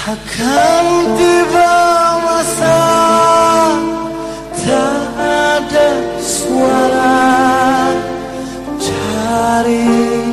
Akan tiba masa tak ada suara. Dari